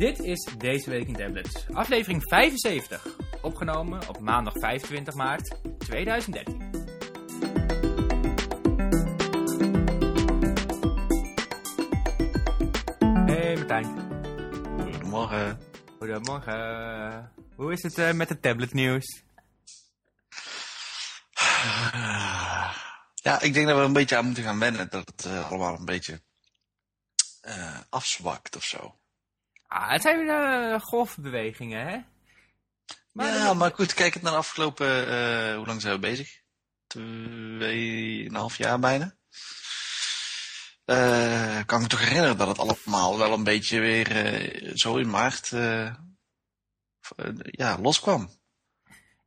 Dit is Deze Week in Tablets, aflevering 75, opgenomen op maandag 25 maart 2013. Hey Martijn, Goedemorgen. goedemorgen. Hoe is het eh, met het tabletnieuws? Ja, ik denk dat we een beetje aan moeten gaan wennen dat het eh, allemaal een beetje eh, afzwakt of zo. Ah, het zijn weer uh, golfbewegingen, hè? ja, maar goed, kijk het naar de afgelopen, eh, hoe lang zijn we bezig? Tweeënhalf jaar bijna. Eh, kan ik me toch herinneren dat het allemaal wel een beetje weer eh, zo in maart eh, eh, ja, loskwam.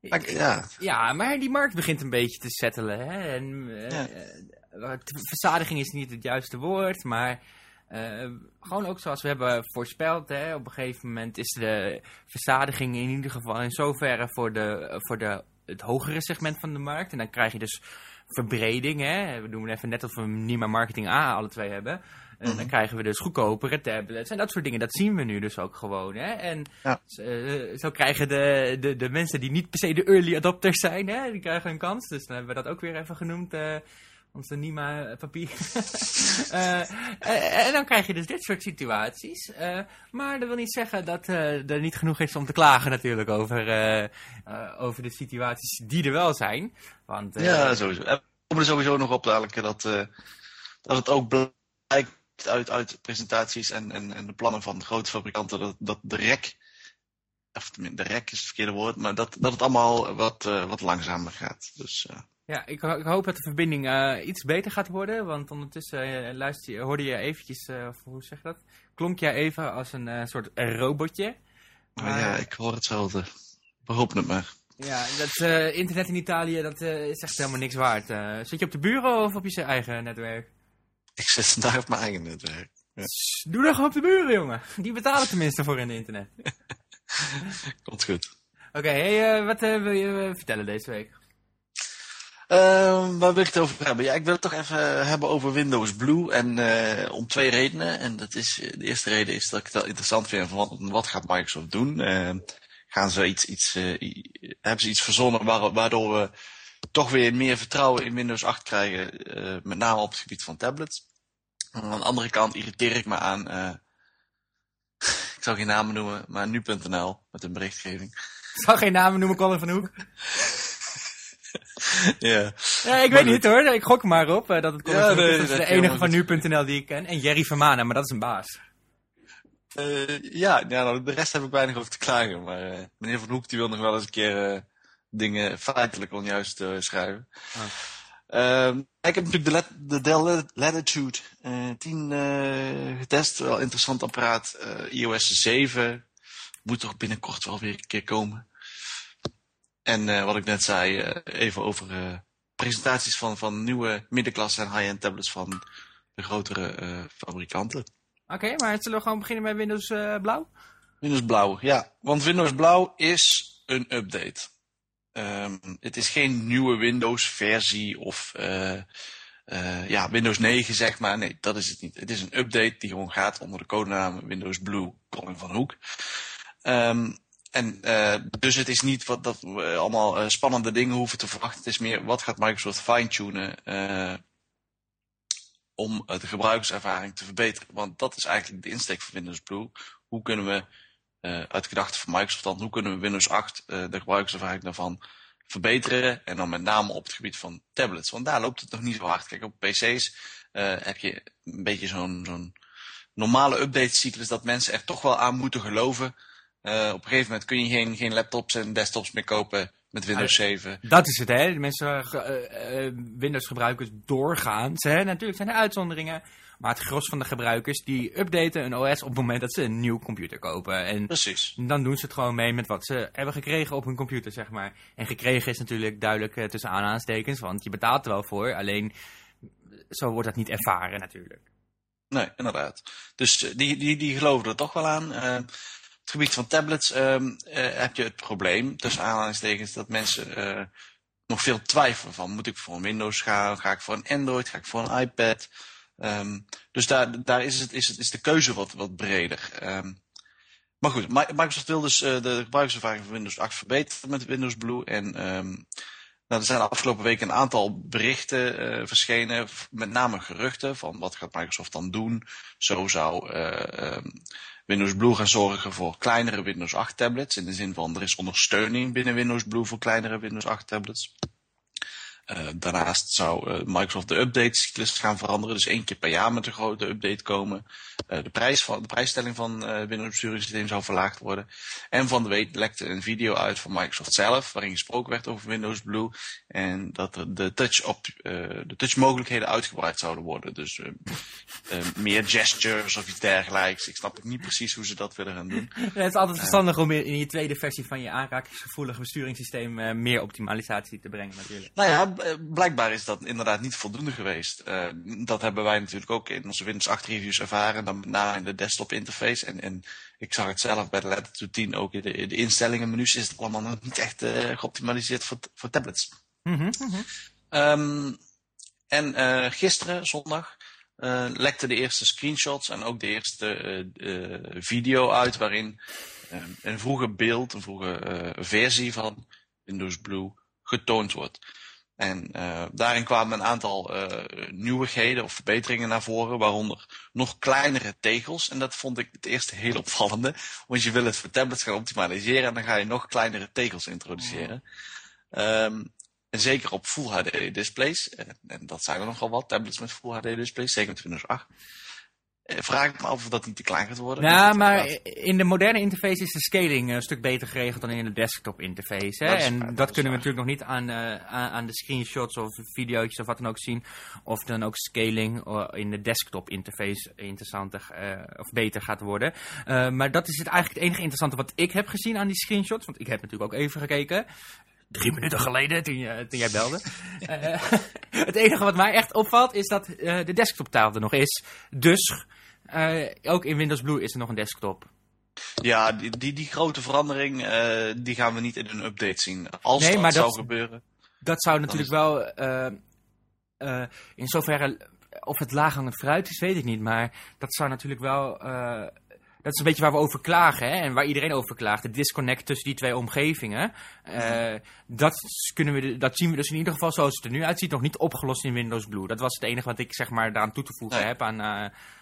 Maar ja, Ja, maar die markt begint een beetje te settelen. Hè? En, eh, Ja. eh, verzadiging is niet het juiste woord, maar eh, gewoon ook zoals we hebben voorspeld. Hè? Op een gegeven moment is de verzadiging in ieder geval in zoverre voor, de, voor de, het hogere segment van de markt. En dan krijg je dus verbreding. Hè? We doen even net of we Nima Marketing A alle twee hebben. En dan Mhm. krijgen we dus goedkopere tablets en dat soort dingen. Dat zien we nu dus ook gewoon. Hè? En Ja. eh, zo krijgen de, de, de mensen die niet per se de early adopters zijn, hè, die krijgen een kans. Dus dan hebben we dat ook weer even genoemd. eh onze Nima papier. Eh, eh, en dan krijg je dus dit soort situaties. Eh, maar dat wil niet zeggen dat eh, er niet genoeg is om te klagen natuurlijk over, eh, eh, over de situaties die er wel zijn. Want, eh, Ja, sowieso. En we komen er sowieso nog op dadelijk dat, eh, dat het ook blijkt uit, uit presentaties en, en, en de plannen van grote fabrikanten dat, dat de rek, of tenminste, de rek is het verkeerde woord, maar dat, dat het allemaal wat, eh, wat langzamer gaat. Dus eh, Ja, ik, ik hoop dat de verbinding eh, iets beter gaat worden. Want ondertussen eh, luister je, hoorde je eventjes, eh, hoe zeg je dat? Klonk jij even als een soort robotje. maar Maar- ja, ik hoor hetzelfde. We hopen het maar. Ja, dat internet in Italië, dat is echt helemaal niks waard. Zit je op de bureau of op je eigen netwerk? Ik zit vandaag op mijn eigen netwerk. Doe dat gewoon op de buren, jongen. Die betalen tenminste voor in de internet. Komt goed. Oké, hey, wat wil je vertellen deze week? Ehm, waar wil ik het over hebben? Ja, ik wil het toch even hebben over Windows Blue. En eh, om twee redenen. En dat is, eh, de eerste reden is dat ik het wel interessant vind van wat, wat gaat Microsoft doen. Ehm, gaan ze iets, iets, eh, hebben ze iets verzonnen waar- waardoor we toch weer meer vertrouwen in Windows 8 krijgen. met name op het gebied van tablets. Aan de andere kant irriteer ik me aan, ik zal geen namen noemen, maar nu.nl met een berichtgeving. Ik zal geen namen noemen, Colin van Hoek. Ja. Ja, ik weet niet hoor, ik gok er maar op eh, dat het Ja, nee, is. Dat is dat de enige van nu.nl die ik ken. En Jerry Vermana, maar dat is een baas. Eh, ja, ja nou, de rest heb ik weinig over te klagen. Maar eh, meneer Van Hoek die wil nog wel eens een keer dingen feitelijk onjuist schrijven. Ah. Ehm, ik heb natuurlijk de, Lat- de Dell Latitude eh 10 eh, getest. Wel interessant apparaat. IOS 7 moet toch binnenkort wel weer een keer komen. En eh, wat ik net zei, eh, even over eh, presentaties van, van nieuwe middenklasse en high-end tablets van de grotere fabrikanten. Oké, maar zullen we gewoon beginnen met Windows Blauw? Windows Blauw, ja. Want Windows Blauw is een update. Ehm, het is geen nieuwe Windows-versie of ja, Windows 9, zeg maar. Nee, dat is het niet. Het is een update die gewoon gaat onder de codenaam Windows Blue Colin van Hoek. Ehm, en eh, dus het is niet wat, dat we allemaal eh, spannende dingen hoeven te verwachten. Het is meer wat gaat Microsoft fine-tunen eh, om de gebruikerservaring te verbeteren. Want dat is eigenlijk de insteek van Windows Blue. Hoe kunnen we uit gedachten van Microsoft dan, hoe kunnen we Windows 8 eh, de gebruikerservaring daarvan verbeteren? En dan met name op het gebied van tablets. Want daar loopt het nog niet zo hard. Kijk, op PC's heb je een beetje zo'n zo'n normale updatecyclus dat mensen er toch wel aan moeten geloven. Eh, op een gegeven moment kun je geen, geen laptops en desktops meer kopen met Windows 7. Dat is het, hè. De mensen, eh, eh, Windows-gebruikers doorgaans, hè. Natuurlijk zijn er uitzonderingen. Maar het gros van de gebruikers, die updaten een OS op het moment dat ze een nieuw computer kopen. En Precies. dan doen ze het gewoon mee met wat ze hebben gekregen op hun computer, zeg maar. En gekregen is natuurlijk duidelijk eh, tussen aanhalingstekens, want je betaalt er wel voor. Alleen, zo wordt dat niet ervaren natuurlijk. Nee, inderdaad. Dus die, die, die geloven er toch wel aan. Op het gebied van tablets ehm, eh, heb je het probleem, tussen aanhalingstekens, dat mensen eh, nog veel twijfelen van, moet ik voor een Windows gaan, ga ik voor een Android, ga ik voor een iPad. Ehm, dus daar, daar is, het, is, het, is de keuze wat, wat breder. Ehm, Maar goed, Microsoft wil dus uh, de gebruikservaring van Windows 8 verbeteren met Windows Blue. En nou, er zijn de afgelopen weken een aantal berichten verschenen, met name geruchten van wat gaat Microsoft dan doen. Zo zou Windows Blue gaan zorgen voor kleinere Windows 8 tablets. In de zin van er is ondersteuning binnen Windows Blue voor kleinere Windows 8 tablets. Uh, daarnaast zou uh, Microsoft de updatecyclus gaan veranderen. Dus één keer per jaar met een grote update komen. Uh, de, prijs van, de prijsstelling van Windows besturingssysteem zou verlaagd worden. En van de week lekte een video uit van Microsoft zelf. Waarin gesproken werd over Windows Blue. En dat er de touch, op, de touch mogelijkheden uitgebreid zouden worden. Dus meer gestures of iets dergelijks. Ik snap niet precies hoe ze dat willen gaan doen. Ja, het is altijd verstandig om in je tweede versie van je aanrakingsgevoelige besturingssysteem meer optimalisatie te brengen natuurlijk. Nou ja, eh, blijkbaar is dat inderdaad niet voldoende geweest. Uh, dat hebben wij natuurlijk ook in onze Windows 8 reviews ervaren, dan met name in de desktop interface. En, en ik zag het zelf bij de Latitude 10 ook in de, de instellingen menus is het allemaal nog niet echt uh, geoptimaliseerd voor, voor tablets. Mm -hmm. um, en uh, gisteren, zondag, lekte de eerste screenshots en ook de eerste video uit waarin een vroege beeld, een vroege versie van Windows Blue getoond wordt. En uh, daarin kwamen een aantal uh, nieuwigheden of verbeteringen naar voren, waaronder nog kleinere tegels. En dat vond ik het eerste heel opvallende, want je wil het voor tablets gaan optimaliseren en dan ga je nog kleinere tegels introduceren. Um, en zeker op Full HD displays, en, en, dat zijn er nogal wat, tablets met Full HD displays, zeker met Windows 8. Eh, vraag ik me af of dat niet te klein gaat worden. Ja, maar in de moderne interface is de scaling een stuk beter geregeld dan in de desktop interface. Hè? Dat en dat, dat kunnen we natuurlijk nog niet aan, uh, aan, de screenshots of video's of wat dan ook zien. Of dan ook scaling uh, in de desktop interface interessanter of beter gaat worden. maar dat is het eigenlijk het enige interessante wat ik heb gezien aan die screenshots. Want ik heb natuurlijk ook even gekeken drie minuten geleden, toen, je, toen jij belde. uh, het enige wat mij echt opvalt, is dat uh, de desktoptaal er nog is. Dus, uh, ook in Windows Blue is er nog een desktop. Ja, die, die, die grote verandering, die gaan we niet in een update zien. Als nee, dat, maar zou gebeuren... Dat zou natuurlijk wel, in zoverre, of het laaghangend fruit is, weet ik niet. Maar dat zou natuurlijk wel dat is een beetje waar we over klagen hè? en waar iedereen over klaagt. De disconnect tussen die twee omgevingen. Uh, dat, kunnen we, dat zien we dus in ieder geval zoals het er nu uitziet nog niet opgelost in Windows Blue. Dat was het enige wat ik zeg maar daaraan toe te voegen heb aan, uh,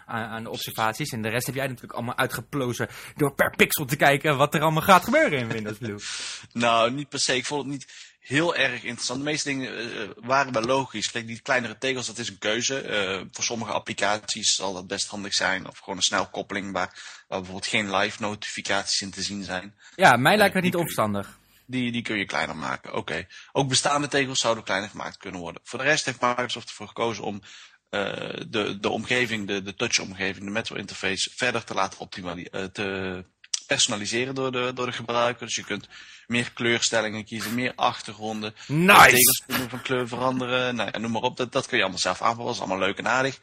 aan, aan, de observaties. En de rest heb jij natuurlijk allemaal uitgeplozen door per pixel te kijken wat er allemaal gaat gebeuren in Windows Blue. nou, niet per se. Ik vond het niet heel erg interessant. De meeste dingen uh, waren wel logisch. Kijk, die kleinere tegels, dat is een keuze. Uh, voor sommige applicaties zal dat best handig zijn. Of gewoon een snelkoppeling waar, waar bijvoorbeeld geen live notificaties in te zien zijn. Ja, mij lijkt het niet onverstandig. Die, die kun je kleiner maken, oké. Okay. Ook bestaande tegels zouden kleiner gemaakt kunnen worden. Voor de rest heeft Microsoft ervoor gekozen om uh, de, de omgeving, de, de touch-omgeving, de Metro interface verder te laten optimaliseren, te personaliseren door de, door de gebruiker. Dus je kunt meer kleurstellingen kiezen, meer achtergronden. Nice! Tegels kunnen van kleur veranderen. Nou, noem maar op, dat, dat kun je allemaal zelf aanpassen. Dat is allemaal leuk en aardig.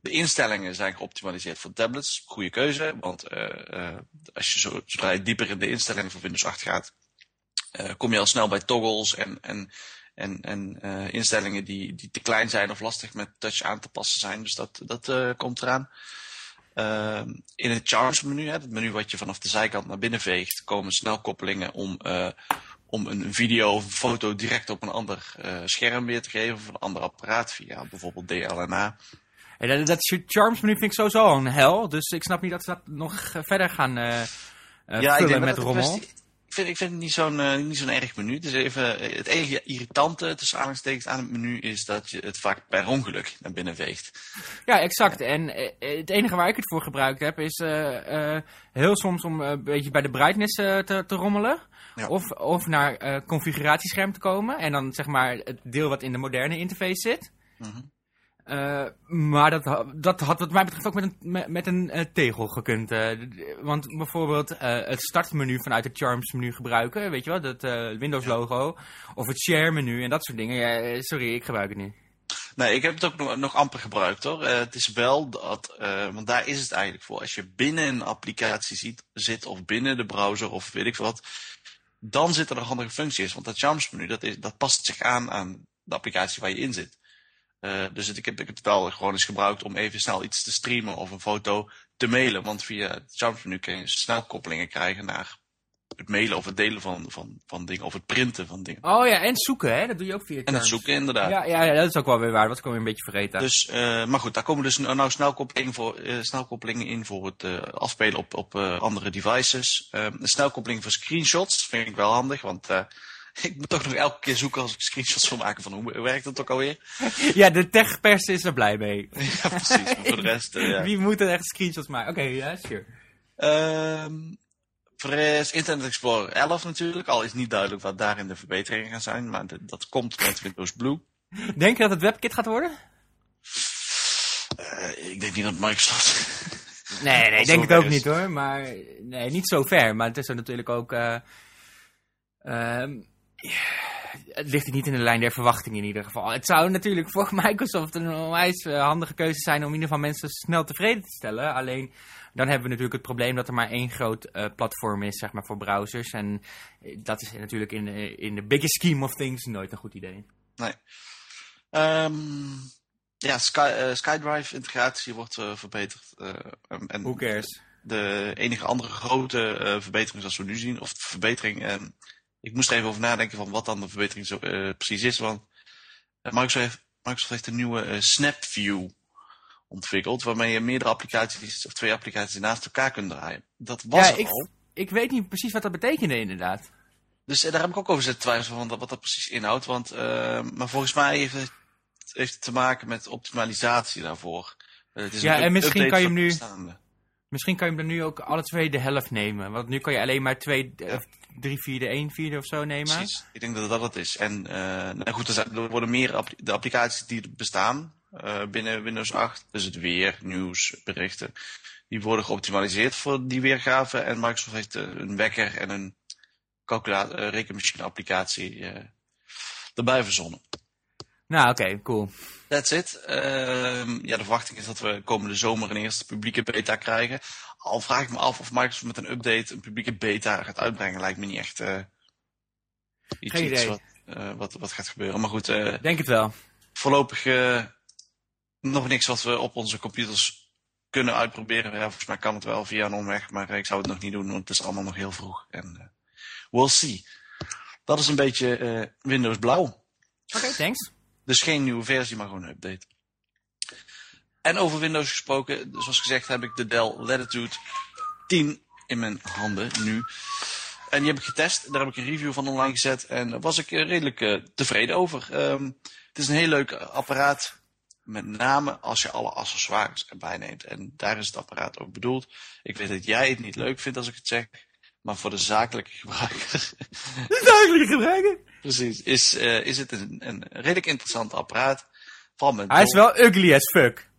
De instellingen zijn geoptimaliseerd voor tablets. Goede keuze, want uh, uh, als je zo, zodra je dieper in de instellingen van Windows 8 gaat, uh, kom je al snel bij toggles en, en, en, en instellingen die, die te klein zijn of lastig met touch aan te passen zijn. Dus dat, dat komt eraan. Uh, in het Charms menu, hè, het menu wat je vanaf de zijkant naar binnen veegt, komen snelkoppelingen om, uh, om een video of een foto direct op een ander uh, scherm weer te geven of een ander apparaat via bijvoorbeeld DLNA. Hey, dat, dat Charms menu vind ik sowieso een hel, dus ik snap niet dat ze dat nog verder gaan uh, ja, vullen met rommel vind, ik vind het niet zo'n uh, niet zo'n erg menu. Dus even, eh, het enige irritante tussen aanhalingstekens aan het menu is dat je het vaak per ongeluk naar binnen veegt. Ja, exact. En uh, het enige waar ik het voor gebruikt heb is uh, heel soms om een beetje bij de brightness te, te rommelen. Ja. Of, of naar configuratiescherm te komen. En dan zeg maar het deel wat in de moderne interface zit. Mm -hmm. Uh, maar dat, dat had wat mij betreft ook met een, met, met een uh, tegel gekund. Uh, want bijvoorbeeld het startmenu vanuit het Charms menu gebruiken, weet je wel, dat Windows logo. Of het share menu en dat soort dingen. Ja, sorry, ik gebruik het niet. Nee, ik heb het ook nog, nog amper gebruikt hoor. het is wel dat, want daar is het eigenlijk voor. Als je binnen een applicatie ziet, zit of binnen de browser of weet ik wat, dan zit er een handige functie in. Want dat Charms menu, dat, is, dat past zich aan aan de applicatie waar je in zit. Uh, dus het, ik, heb, ik heb het wel gewoon eens gebruikt om even snel iets te streamen of een foto te mailen. Want via het Charms kun je snelkoppelingen krijgen naar het mailen of het delen van, van, van dingen. Of het printen van dingen. Oh ja, en zoeken hè, dat doe je ook via En het zoeken inderdaad. Ja, ja, ja, dat is ook wel weer waar, wat kom je een beetje vergeten. Dus, uh, maar goed, daar komen dus nou snelkoppelingen, voor, uh, snelkoppelingen in voor het uh, afspelen op, op andere devices. een snelkoppeling voor screenshots vind ik wel handig, want ik moet toch nog elke keer zoeken als ik screenshots wil maken van hoe werkt het ook alweer. Ja, de techpers is er blij mee. ja, precies. Maar voor de rest, ja. Wie moet er echt screenshots maken? Oké, ja, yeah, sure. Um, voor de rest Internet Explorer 11 natuurlijk. Al is niet duidelijk wat daarin de verbeteringen gaan zijn. Maar dat komt met Windows Blue. Denk je dat het WebKit gaat worden? Uh, ik denk niet dat Microsoft... Nee, nee, ik denk het ook is. niet hoor. Maar nee, niet zo ver. Maar het is er natuurlijk ook... Uh, uh, het ligt niet in de lijn der verwachtingen in ieder geval. Het zou natuurlijk voor Microsoft een onwijs handige keuze zijn om in ieder geval mensen snel tevreden te stellen. Alleen dan hebben we natuurlijk het probleem dat er maar één groot uh, platform is zeg maar, voor browsers. En dat is natuurlijk in, in de bigger scheme of things nooit een goed idee. Nee. Um, ja, Sky, uh, SkyDrive integratie wordt uh, verbeterd. en Who cares? De enige andere grote verbetering zoals we nu zien, of verbetering... Ehm, ik moest er even over nadenken van wat dan de verbetering zo, precies is. Want Microsoft heeft, Microsoft heeft een nieuwe SnapView ontwikkeld, waarmee je meerdere applicaties of twee applicaties naast elkaar kunt draaien. Dat was ja, ik, al. Ik weet niet precies wat dat betekende inderdaad. Dus eh, daar heb ik ook over zitten twijfelen van wat dat precies inhoudt. Want, uh, maar volgens mij heeft het, heeft het te maken met optimalisatie daarvoor. Uh, het is ja, en misschien kan je hem nu... Misschien kan je hem er nu ook alle twee de helft nemen. Want nu kan je alleen maar twee, ja. drie vierde, één vierde of zo nemen. Precies, ik denk dat dat het is. En nou goed, er worden meer de applicaties die er bestaan uh, binnen Windows 8. Dus het weer, nieuws, berichten. Die worden geoptimaliseerd voor die weergave. En Microsoft heeft uh, een wekker en een rekenmachine applicatie erbij verzonnen. Nou, oké, okay, cool. That's it. Ehm, ja, de verwachting is dat we komende zomer een eerste publieke beta krijgen. Al vraag ik me af of Microsoft met een update een publieke beta gaat uitbrengen. Lijkt me niet echt iets, Geen idee. wat, wat, wat, gaat gebeuren. Maar goed. Denk het wel. Voorlopig nog niks wat we op onze computers kunnen uitproberen. Ja, volgens mij kan het wel via een omweg, maar ik zou het nog niet doen, want het is allemaal nog heel vroeg. En we'll see. Dat is een beetje Windows Blauw. Oké, okay, thanks. Dus geen nieuwe versie, maar gewoon een update. En over Windows gesproken, zoals gezegd heb ik de Dell Latitude 10 in mijn handen nu. En die heb ik getest, daar heb ik een review van online gezet en daar was ik redelijk uh, tevreden over. Um, het is een heel leuk apparaat met name als je alle accessoires erbij neemt. En daar is het apparaat ook bedoeld. Ik weet dat jij het niet leuk vindt als ik het zeg. Maar voor de zakelijke gebruiker. De zakelijke gebruiker? Precies. Is, uh, is het een, een redelijk interessant apparaat. Van Hij is wel ugly as fuck.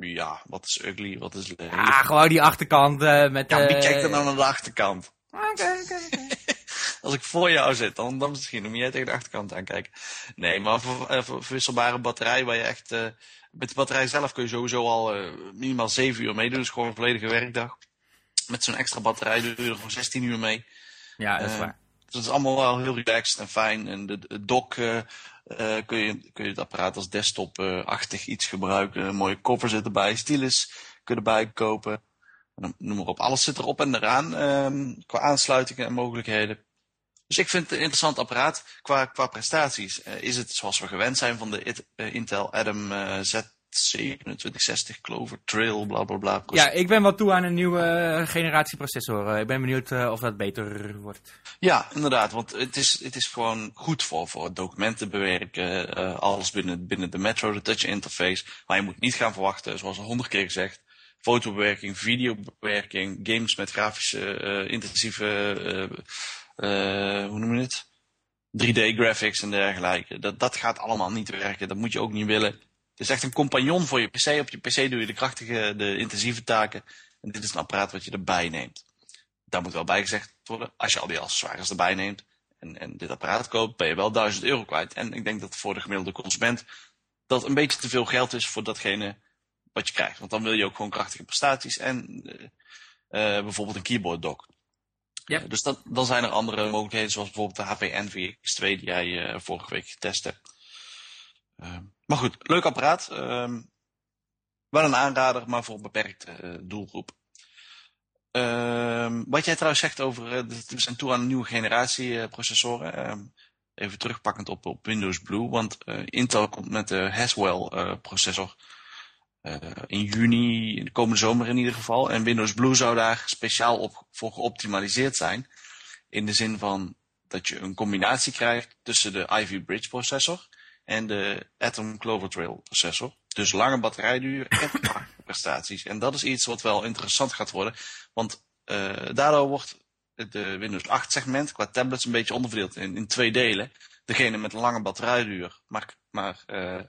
Ja, wat is ugly? Wat is leuk? Ah, gewoon die achterkant uh, met... Ja, wie uh, kijkt er nou naar de achterkant? Oké, oké, oké. Als ik voor jou zit, dan, dan misschien moet jij tegen de achterkant aankijken. Nee, maar voor, voor verwisselbare batterij, waar je echt... Uh, met de batterij zelf kun je sowieso al uh, minimaal 7 uur meedoen. Dus gewoon een volledige werkdag. Met zo'n extra batterij doe je er gewoon 16 uur mee. Ja, dat is waar. Dus dat is allemaal wel heel relaxed en fijn. En de, de dock kun, je, kun je het apparaat als desktop-achtig iets gebruiken. Een mooie koffer zit erbij, stylus kun je erbij kopen. Noem maar op, alles zit erop en eraan. Ehm, qua aansluitingen en mogelijkheden. Dus ik vind het een interessant apparaat. Qua, qua prestaties uh, is het zoals we gewend zijn van de Intel Atom uh, Z2760 Clover Trail, bla bla bla. Ja, ik ben wel toe aan een nieuwe generatie processor. Ik ben benieuwd of dat beter wordt. Ja, inderdaad. Want het is, het is gewoon goed voor, voor documenten bewerken. alles binnen, binnen de Metro, de touch interface. Maar je moet niet gaan verwachten, zoals al honderd keer gezegd, fotobewerking, videobewerking, games met grafische, intensieve hoe noem je het? 3D graphics en dergelijke. Dat, dat gaat allemaal niet werken. Dat moet je ook niet willen. Het is echt een compagnon voor je PC. Op je PC doe je de krachtige, de intensieve taken. En dit is een apparaat wat je erbij neemt. Daar moet wel bij gezegd worden, als je al die accessoires erbij neemt en, en dit apparaat koopt, ben je wel 1000 euro kwijt. En ik denk dat voor de gemiddelde consument dat een beetje te veel geld is voor datgene wat je krijgt. Want dan wil je ook gewoon krachtige prestaties en uh, uh, bijvoorbeeld een keyboard dock. Ja. dus dat, dan zijn er andere mogelijkheden, zoals bijvoorbeeld de HP Envy X2 die jij vorige week getest hebt. Maar goed, leuk apparaat. Ehm, wel een aanrader, maar voor een beperkte eh, doelgroep. Ehm, wat jij trouwens zegt over, uh, we zijn toe aan een nieuwe generatie uh, processoren. Ehm, even terugpakkend op, op Windows Blue, want Intel komt met de Haswell processor in juni, in de komende zomer in ieder geval. En Windows Blue zou daar speciaal op, voor geoptimaliseerd zijn. In de zin van dat je een combinatie krijgt tussen de Ivy Bridge processor en de Atom Clover Trail processor. Dus lange batterijduur en prestaties. En dat is iets wat wel interessant gaat worden. Want uh, daardoor wordt de Windows 8 segment qua tablets een beetje onderverdeeld in, in twee delen. Degene met een lange batterijduur, maar, maar uh,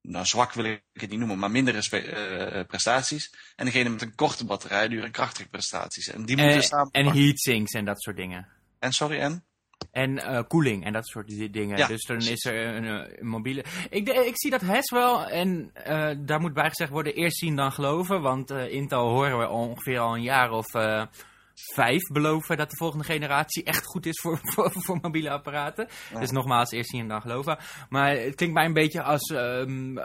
nou, zwak wil ik het niet noemen, maar mindere uh, prestaties. En degene met een korte batterijduur en krachtige prestaties. En die moeten samen. En heatsinks en dat soort dingen. En sorry, en? En uh, koeling en dat soort dingen. Ja, dus dan is er een, een mobiele... Ik, ik, zie dat Haswell, en uh, daar moet bij gezegd worden, eerst zien dan geloven. Want uh, Intel horen we ongeveer al een jaar of vijf beloven dat de volgende generatie echt goed is voor, voor, voor mobiele apparaten. Dus nogmaals, eerst zien dan geloven. Maar het klinkt mij een beetje als um,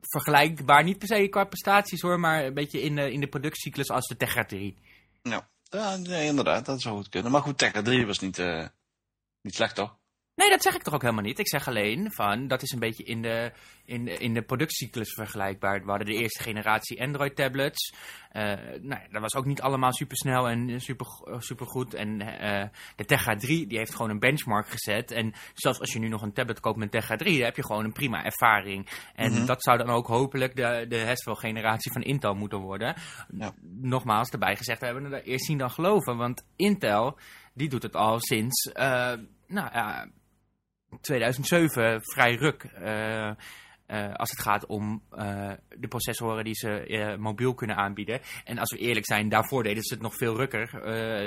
vergelijkbaar, niet per se qua prestaties hoor, maar een beetje in de, in de productiecyclus als de Tegra 3. Ja. ja, nee, inderdaad, dat zou goed kunnen. Maar goed, Tegra 3 was niet... Niet slecht toch? Nee, dat zeg ik toch ook helemaal niet. Ik zeg alleen van, dat is een beetje in de, in in de productiecyclus vergelijkbaar. We hadden de eerste generatie Android tablets. Uh, nou, dat was ook niet allemaal super snel en super, super goed. En uh, de Tegra 3, die heeft gewoon een benchmark gezet. En zelfs als je nu nog een tablet koopt met Tegra 3, dan heb je gewoon een prima ervaring. En mm -hmm. dat zou dan ook hopelijk de, de Haswell generatie van Intel moeten worden. Ja. Nogmaals, erbij gezegd, we hebben er eerst zien dan geloven. Want Intel die doet het al sinds uh, nou, uh, 2007 vrij ruk. Uh, als het gaat om de processoren die ze mobiel kunnen aanbieden. En als we eerlijk zijn, daarvoor deden ze het nog veel rukker.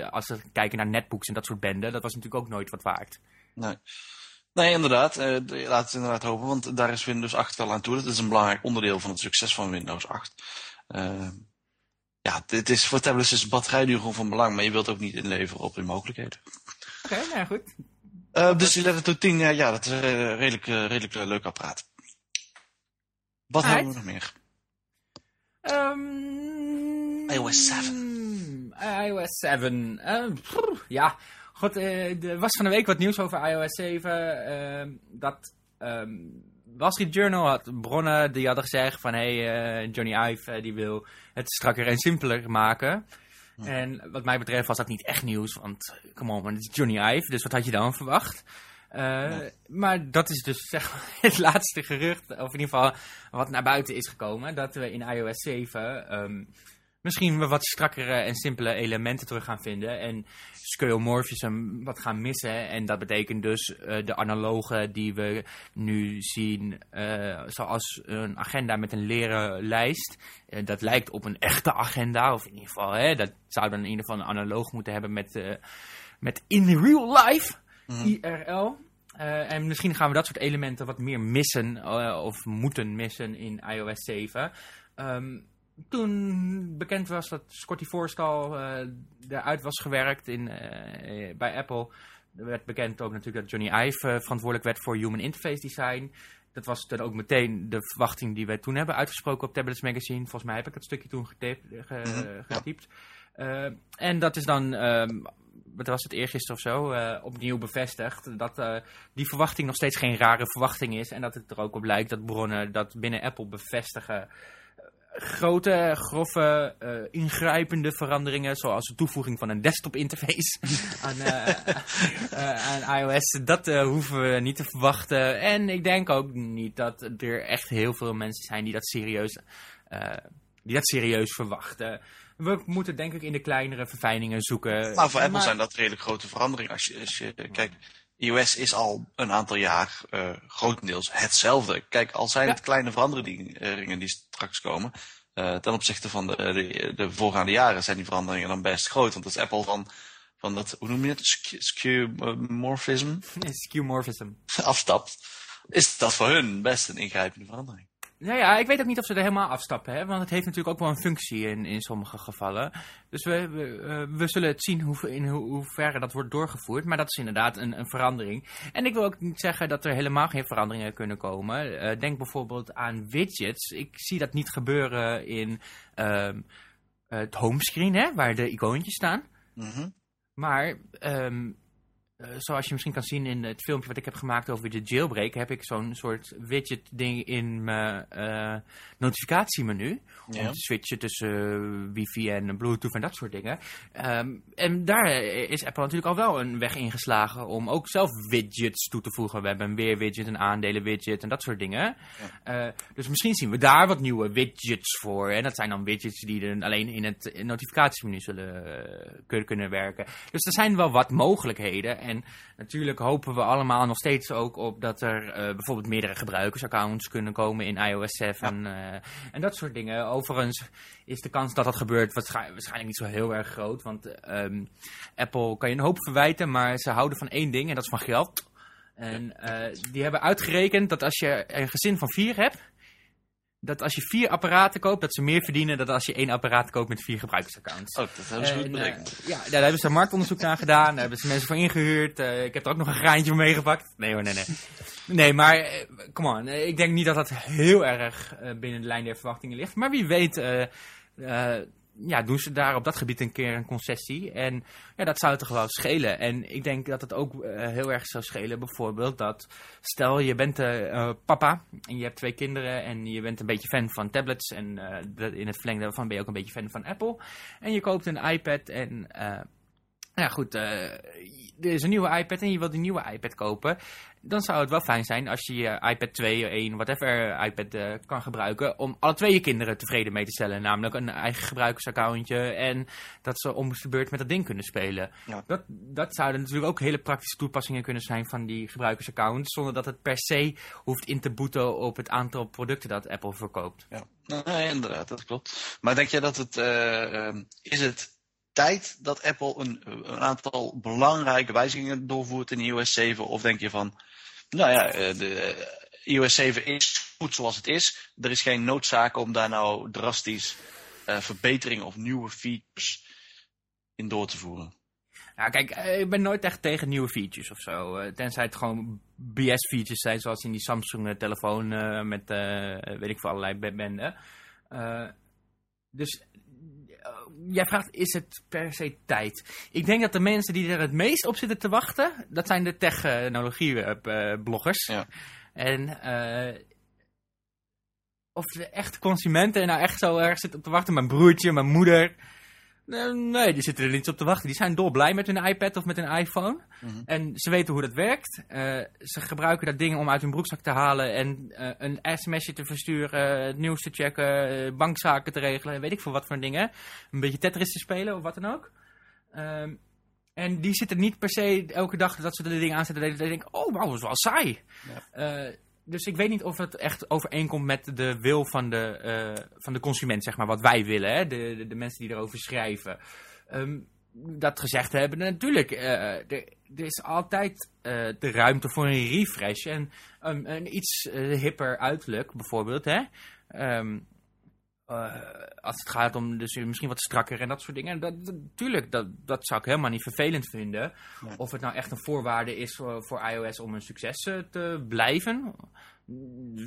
als we kijken naar netbooks en dat soort benden, dat was natuurlijk ook nooit wat waard. Nee. Nee, inderdaad. Uh, laat het inderdaad hopen, want daar is Windows 8 wel aan toe. Dat is een belangrijk onderdeel van het succes van Windows 8. Uh, ja, dit is voor tablets is batterijduur gewoon van belang, maar je wilt ook niet inleveren op de mogelijkheden. Oké, okay, nou goed. Uh, dus 11 tot 10, ja, ja dat is een uh, redelijk, uh, redelijk leuk apparaat. Wat hebben we nog meer? Um, iOS 7. iOS 7. Pff, ja, god, er was van de week wat nieuws over iOS 7. Ehm, dat... Um, Wall Street Journal had bronnen die hadden gezegd van... hé, hey, uh, Johnny Ive uh, die wil het strakker en simpeler maken. Ja. En wat mij betreft was dat niet echt nieuws. Want, come on, het is Johnny Ive. Dus wat had je dan verwacht? Uh, ja. Maar dat is dus zeg maar, het laatste gerucht, of in ieder geval wat naar buiten is gekomen. Dat we in iOS 7 um, misschien we wat strakkere en simpele elementen terug gaan vinden. En skeuomorphism wat gaan missen. En dat betekent dus uh, de analogen die we nu zien, uh, zoals een agenda met een leren lijst. Uh, dat lijkt op een echte agenda, of in ieder geval, hè, dat zou dan in ieder geval een analoog moeten hebben met, met in real life, mm. IRL. en misschien gaan we dat soort elementen wat meer missen, of moeten missen in iOS 7. Um, toen bekend was dat Scotty Forstall uh, eruit was gewerkt in, uh, bij Apple, werd bekend ook natuurlijk dat Johnny Ive uh, verantwoordelijk werd voor Human Interface Design. Dat was dan ook meteen de verwachting die wij toen hebben uitgesproken op Tablets Magazine. Volgens mij heb ik dat stukje toen getypt. Ge, getypt. en dat is dan, wat was het eergisteren of zo, opnieuw bevestigd. Dat die verwachting nog steeds geen rare verwachting is. En dat het er ook op lijkt dat bronnen dat binnen Apple bevestigen grote, grove, uh, ingrijpende veranderingen, zoals de toevoeging van een desktop interface aan, uh, uh, aan, iOS, dat hoeven we niet te verwachten. En ik denk ook niet dat er echt heel veel mensen zijn die dat serieus, die dat serieus verwachten. We moeten denk ik in de kleinere verfijningen zoeken. Maar voor Apple zijn dat redelijk grote veranderingen. Als je, als je kijkt, iOS is al een aantal jaar uh, grotendeels hetzelfde. Kijk, al zijn ja. het kleine veranderingen die straks komen, uh, ten opzichte van de, de, de, voorgaande jaren zijn die veranderingen dan best groot. Want als Apple van, van dat, hoe noem je het, skeuomorphism? Skeuomorphism. afstapt, is dat voor hun best een ingrijpende verandering. Nou ja, ik weet ook niet of ze er helemaal afstappen, hè? want het heeft natuurlijk ook wel een functie in, in sommige gevallen. Dus we, we, eh, we zullen het zien hoe, in ho hoeverre dat wordt doorgevoerd, maar dat is inderdaad een, een, verandering. En ik wil ook niet zeggen dat er helemaal geen veranderingen kunnen komen. Uh, denk bijvoorbeeld aan widgets. Ik zie dat niet gebeuren in uh, het homescreen, hè, waar de icoontjes staan. Mhm. Maar um, uh, zoals je misschien kan zien in het filmpje wat ik heb gemaakt over de jailbreak, heb ik zo'n soort widget ding in mijn uh, notificatiemenu. Ja. Om te switchen tussen uh, wifi en bluetooth en dat soort dingen. Um, en daar is Apple natuurlijk al wel een weg ingeslagen om ook zelf widgets toe te voegen. We hebben een weerwidget, een aandelen widget en dat soort dingen. Ja. dus misschien zien we daar wat nieuwe widgets voor. En dat zijn dan widgets die dan alleen in het notificatiemenu zullen kunnen werken. Dus er zijn wel wat mogelijkheden. En natuurlijk hopen we allemaal nog steeds ook op dat er uh, bijvoorbeeld meerdere gebruikersaccounts kunnen komen in iOS 7 ja. uh, en dat soort dingen. Overigens is de kans dat dat gebeurt waarschijnlijk niet zo heel erg groot. Want um, Apple kan je een hoop verwijten, maar ze houden van één ding en dat is van geld. En uh, die hebben uitgerekend dat als je een gezin van vier hebt, dat als je vier apparaten koopt, dat ze meer verdienen dan als je één apparaat koopt met vier gebruikersaccounts. Oh, dat hebben ze goed berekend. Uh, ja, daar hebben ze marktonderzoek naar gedaan, daar hebben ze mensen voor ingehuurd. Uh, ik heb er ook nog een graantje voor meegepakt. Nee hoor, nee, nee. Nee, maar, uh, come on, ik denk niet dat dat heel erg binnen de lijn der verwachtingen ligt. Maar wie weet ja, doen ze daar op dat gebied een keer een concessie. En ja, dat zou toch wel schelen. En ik denk dat het ook uh, heel erg zou schelen. Bijvoorbeeld dat, stel je bent uh, papa en je hebt twee kinderen en je bent een beetje fan van tablets. En in het verlengde daarvan ben je ook een beetje fan van Apple. En je koopt een iPad en ja goed, uh, er is een nieuwe iPad en je wilt die nieuwe iPad kopen. Dan zou het wel fijn zijn als je je iPad 2, 1, whatever iPad uh, kan gebruiken. Om alle twee je kinderen tevreden mee te stellen. Namelijk een eigen gebruikersaccountje en dat ze om de beurt met dat ding kunnen spelen. Ja. Dat, dat zouden natuurlijk ook hele praktische toepassingen kunnen zijn van die gebruikersaccounts. Zonder dat het per se hoeft in te boeten op het aantal producten dat Apple verkoopt. Ja, nee, inderdaad, dat klopt. Maar denk jij dat het, uh, is het tijd dat Apple een, een, aantal belangrijke wijzigingen doorvoert in iOS 7? Of denk je van, nou ja, de iOS 7 is goed zoals het is. Er is geen noodzaak om daar nou drastisch uh, verbeteringen of nieuwe features in door te voeren. Nou, kijk, ik ben nooit echt tegen nieuwe features of zo. Tenzij het gewoon BS-features zijn, zoals in die Samsung-telefoon met, weet ik veel, allerlei benden. dus jij vraagt, is het per se tijd? Ik denk dat de mensen die er het meest op zitten te wachten, dat zijn de technologie-bloggers. Ja. En uh, of de echte consumenten nou echt zo erg zitten op te wachten, mijn broertje, mijn moeder... Nee, die zitten er niet op te wachten. Die zijn dolblij met hun iPad of met hun iPhone. Mhm. En ze weten hoe dat werkt. Uh, ze gebruiken dat ding om uit hun broekzak te halen en uh, een sms'je te versturen, het nieuws te checken, bankzaken te regelen, weet ik veel wat voor dingen. Een beetje Tetris te spelen of wat dan ook. Um, en die zitten niet per se elke dag dat ze de ding aanzetten, dat ze denken, oh, wauw, dat is wel saai. Ja dus ik weet niet of het echt overeenkomt met de wil van de, uh, van de consument, zeg maar, wat wij willen, hè? De, de, mensen die erover schrijven. Um, dat gezegd hebben, natuurlijk, uh, er, is altijd uh, de ruimte voor een refresh en um, een iets hipper uiterlijk, bijvoorbeeld, hè. Um, uh, als het gaat om dus misschien wat strakker en dat soort dingen. Dat, tuurlijk, dat, dat zou ik helemaal niet vervelend vinden. Of het nou echt een voorwaarde is voor, voor iOS om een succes te blijven.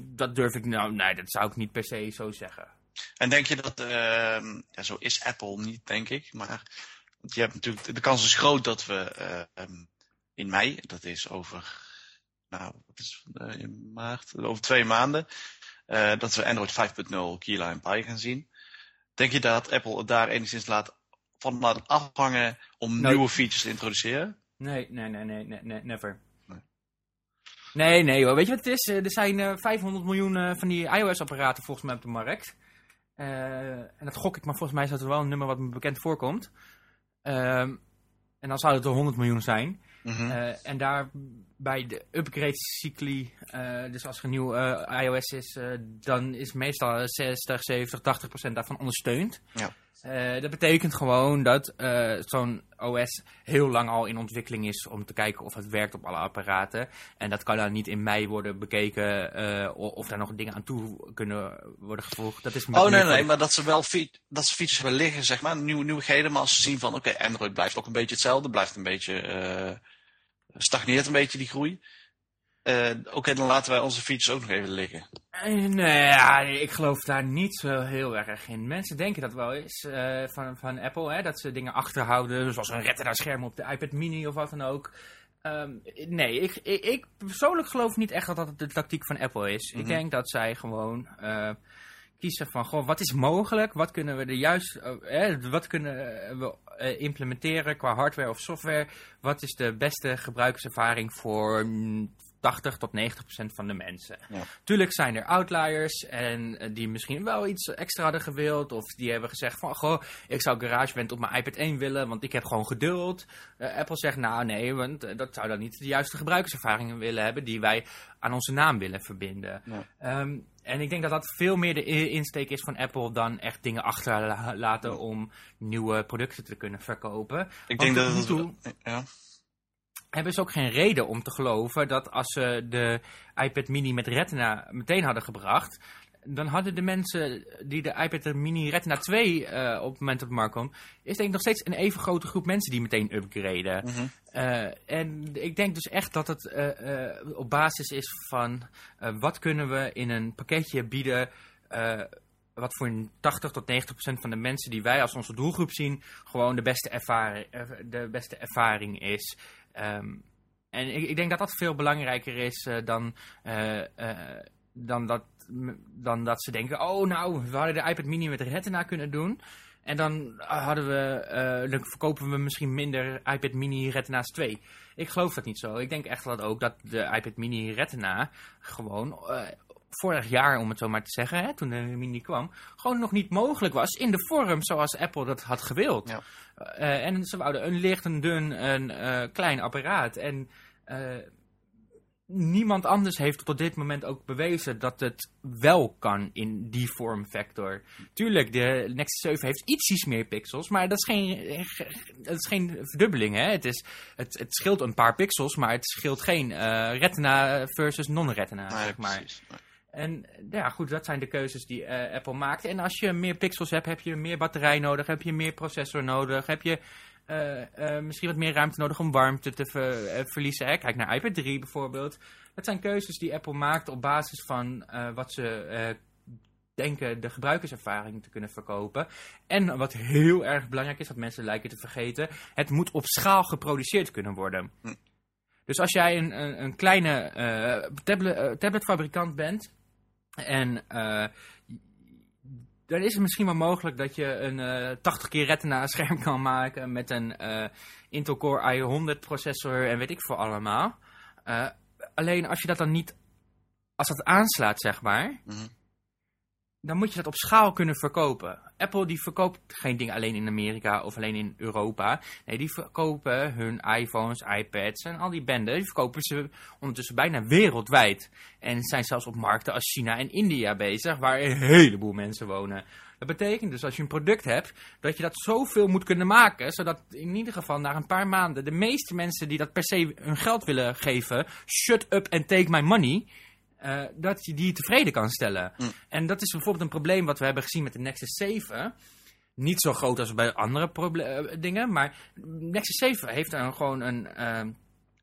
Dat durf ik nou, nee, dat zou ik niet per se zo zeggen. En denk je dat, uh, ja, zo is Apple niet, denk ik. Maar je hebt natuurlijk, de kans is groot dat we um, in mei, dat is over, nou, wat is in maart, over twee maanden, dat we Android 5.0 Keyline Pie gaan zien. Denk je dat Apple het daar enigszins laat, van laat afhangen om Nee. nieuwe features te introduceren? Nee, nee, nee, nee, nee, never. Nee. Nee, nee hoor. Weet je wat het is? Eh, Er zijn eh, 500 miljoen eh, van die iOS-apparaten volgens mij op de markt. Eh, en dat gok ik, maar volgens mij is dat wel een nummer wat me bekend voorkomt. Ehm, en dan zou het er 100 miljoen zijn. Mhm. Eh, en daar bij de upgrade-cycli, eh, dus als er een nieuw eh, iOS is, dan is meestal 60, 70, 80 procent daarvan ondersteund. Ja. Dat betekent gewoon dat zo'n OS heel lang al in ontwikkeling is om te kijken of het werkt op alle apparaten. En dat kan dan niet in mei worden bekeken of daar nog dingen aan toe kunnen worden gevoegd. Dat is oh nee, nee, maar dat ze wel dat ze features hebben liggen, zeg maar, nieuw, nieuwigheden. Maar als ze zien van oké, okay, Android blijft ook een beetje hetzelfde, blijft een beetje, stagneert een beetje die groei. Uh, Oké, dan laten wij onze features ook nog even liggen. Nee, ja, ik geloof daar niet zo heel erg in. Mensen denken dat wel eens uh, van, van Apple, hè, dat ze dingen achterhouden, zoals een retina-scherm op de iPad mini of wat dan ook. Um, nee, ik, ik, ik, persoonlijk geloof niet echt dat dat de tactiek van Apple is. Mm -hmm. Ik denk dat zij gewoon kiezen van, goh, wat is mogelijk? Wat kunnen we er juist, eh, wat kunnen we uh, implementeren qua hardware of software? Wat is de beste gebruikerservaring voor 80 tot 90 procent van de mensen. Ja. Tuurlijk zijn er outliers en uh, die misschien wel iets extra hadden gewild. Of die hebben gezegd van, goh, ik zou GarageBand op mijn iPad 1 willen, want ik heb gewoon geduld. Uh, Apple zegt, nou nee, want uh, dat zou dan niet de juiste gebruikerservaringen willen hebben die wij aan onze naam willen verbinden. Ja. Um, en ik denk dat dat veel meer de insteek is van Apple dan echt dingen achterlaten ja. om nieuwe producten te kunnen verkopen. Ik denk dat het... Toe, ja hebben ze ook geen reden om te geloven dat als ze de iPad mini met Retina meteen hadden gebracht, dan hadden de mensen die de iPad mini Retina 2 uh, op het moment op de markt kwam, is denk ik nog steeds een even grote groep mensen die meteen upgraden. Mm -hmm. uh, en ik denk dus echt dat het uh, op basis is van wat kunnen we in een pakketje bieden wat voor 80 tot 90 procent van de mensen die wij als onze doelgroep zien, gewoon de beste, ervaring, de beste ervaring is. Um, en ik, ik, denk dat dat veel belangrijker is uh, dan, uh, uh, dan, dat, dan dat ze denken... oh nou, we hadden de iPad mini met retina kunnen doen... En dan hadden we, dan verkopen we misschien minder iPad mini retina's 2. Ik geloof dat niet zo. Ik denk echt dat ook dat de iPad mini retina gewoon vorig jaar, om het zo maar te zeggen, hè, toen de mini kwam, gewoon nog niet mogelijk was in de vorm zoals Apple dat had gewild. Ja. Uh, en ze wouden een licht, een dun, een uh, klein apparaat. En uh, niemand anders heeft tot dit moment ook bewezen dat het wel kan in die vormfactor. Tuurlijk, de Nexus 7 heeft ietsjes meer pixels, maar dat is geen, dat is geen verdubbeling. Hè? Het, is, het, het scheelt een paar pixels, maar het scheelt geen retina versus non-retina. zeg maar. Precies. En ja, goed, dat zijn de keuzes die uh, Apple maakt. En als je meer pixels hebt, heb je meer batterij nodig, heb je meer processor nodig, heb je uh, uh, misschien wat meer ruimte nodig om warmte te ver, verliezen. Hè? Kijk naar iPad 3 bijvoorbeeld. Dat zijn keuzes die Apple maakt op basis van wat ze denken de gebruikerservaring te kunnen verkopen. En wat heel erg belangrijk is, wat mensen lijken te vergeten, het moet op schaal geproduceerd kunnen worden. Hm. Dus als jij een, een, een kleine tablet, tabletfabrikant bent en uh, dan is het misschien wel mogelijk dat je een uh, 80 keer retina scherm kan maken met een uh, Intel Core i100 processor en weet ik veel allemaal. Alleen als je dat dan niet, als dat aanslaat zeg maar, -hmm dan moet je dat op schaal kunnen verkopen. Apple die verkoopt geen dingen alleen in Amerika of alleen in Europa. Nee, die verkopen hun iPhones, iPads en al die benden. Die verkopen ze ondertussen bijna wereldwijd. En zijn zelfs op markten als China en India bezig, waar een heleboel mensen wonen. Dat betekent dus als je een product hebt, dat je dat zoveel moet kunnen maken, zodat in ieder geval na een paar maanden de meeste mensen die dat per se hun geld willen geven, shut up and take my money uh, dat je die tevreden kan stellen. Mm. En dat is bijvoorbeeld een probleem wat we hebben gezien met de Nexus 7. Niet zo groot als bij andere uh, dingen, maar Nexus 7 heeft dan gewoon een uh,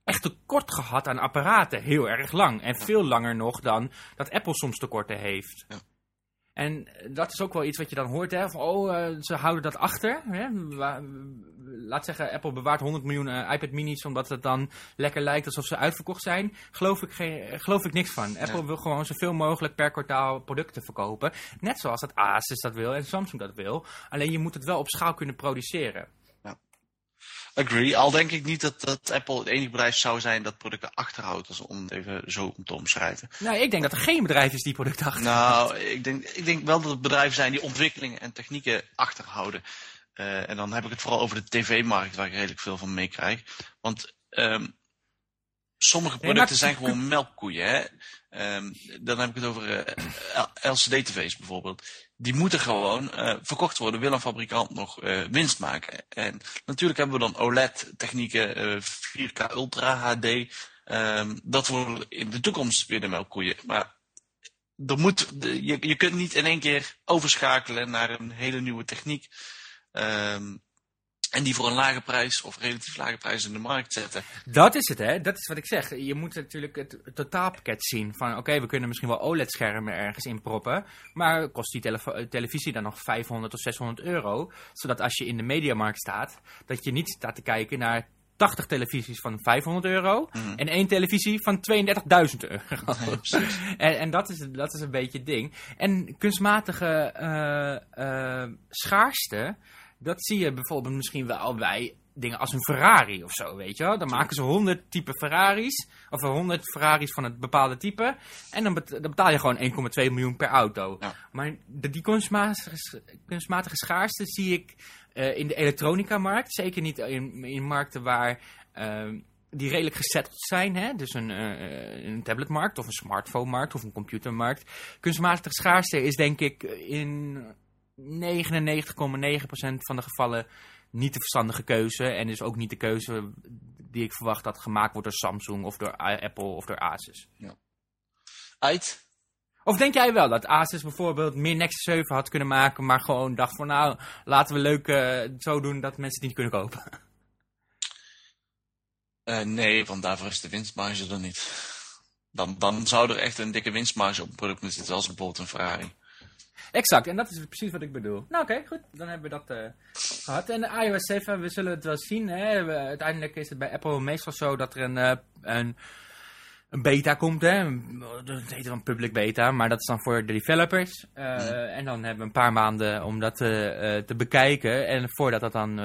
echt tekort gehad aan apparaten, heel erg lang. En veel langer nog dan dat Apple soms tekorten heeft. Ja. En dat is ook wel iets wat je dan hoort, hè, van oh, uh, ze houden dat achter. Hè? Laat zeggen, Apple bewaart 100 miljoen uh, iPad minis omdat het dan lekker lijkt alsof ze uitverkocht zijn. Geloof ik, geen, geloof ik niks van. Apple wil gewoon zoveel mogelijk per kwartaal producten verkopen. Net zoals dat Asus dat wil en Samsung dat wil. Alleen je moet het wel op schaal kunnen produceren. Agree. Al denk ik niet dat, dat Apple het enige bedrijf zou zijn dat producten achterhoudt, als om even zo te omschrijven. Nou, ik denk dat er geen bedrijf is die producten achterhoudt. Nou, ik denk, ik denk wel dat het bedrijven zijn die ontwikkelingen en technieken achterhouden. Uh, en dan heb ik het vooral over de tv-markt, waar ik redelijk veel van meekrijg. Want um, sommige producten zijn gewoon melkkoeien. Hè? Ehm, dan heb ik het over LCD-tv's bijvoorbeeld. Die moeten gewoon verkocht worden, wil een fabrikant nog winst maken. En natuurlijk hebben we dan OLED-technieken, 4K Ultra HD. Um, dat worden in de toekomst weer de melkkoeien. Maar er moet, je, je kunt niet in één keer overschakelen naar een hele nieuwe techniek. Um, en die voor een lage prijs of relatief lage prijs in de markt zetten. Dat is het, hè? Dat is wat ik zeg. Je moet natuurlijk het, totaalpakket zien. Van oké, we kunnen misschien wel OLED-schermen ergens in proppen. Maar kost die televisie dan nog 500 of 600 euro? Zodat als je in de mediamarkt staat, dat je niet staat te kijken naar 80 televisies van 500 euro mhm. en één televisie van 32.000 euro. en, en dat, is, dat is een beetje het ding. En kunstmatige uh, schaarste, dat zie je bijvoorbeeld misschien wel bij dingen als een Ferrari of zo, weet je wel. Dan maken ze 100 type Ferraris, of 100 Ferraris van het bepaalde type. En dan, betaal je gewoon 1,2 miljoen per auto. Maar die kunstmatige, kunstmatige schaarste zie ik uh, in de elektronica-markt. Zeker niet in, in markten waar uh, die redelijk gezetteld zijn. Hè? Dus een, uh, een tabletmarkt of een smartphone-markt of een computermarkt. Kunstmatige schaarste is denk ik in 99,9% van de gevallen niet de verstandige keuze. En is ook niet de keuze die ik verwacht dat gemaakt wordt door Samsung of door Apple of door Asus. Ja. Uit? Of denk jij wel dat Asus bijvoorbeeld meer Nexus 7 had kunnen maken, maar gewoon dacht van nou, laten we leuk uh, zo doen dat mensen het niet kunnen kopen? Uh, nee, want daarvoor is de winstmarge er niet. Dan, dan zou er echt een dikke winstmarge op een product moeten zitten, als bijvoorbeeld een Ferrari. Exact, en dat is precies wat ik bedoel. Nou oké, goed, dan hebben we dat uh, gehad. En de iOS 7, we zullen het wel zien. Hè? We, uiteindelijk is het bij Apple meestal zo dat er een, een een beta komt, hè. Dat heet dan public beta, maar dat is dan voor de developers. Uh, En dan hebben we een paar maanden om dat te, te bekijken. En voordat dat dan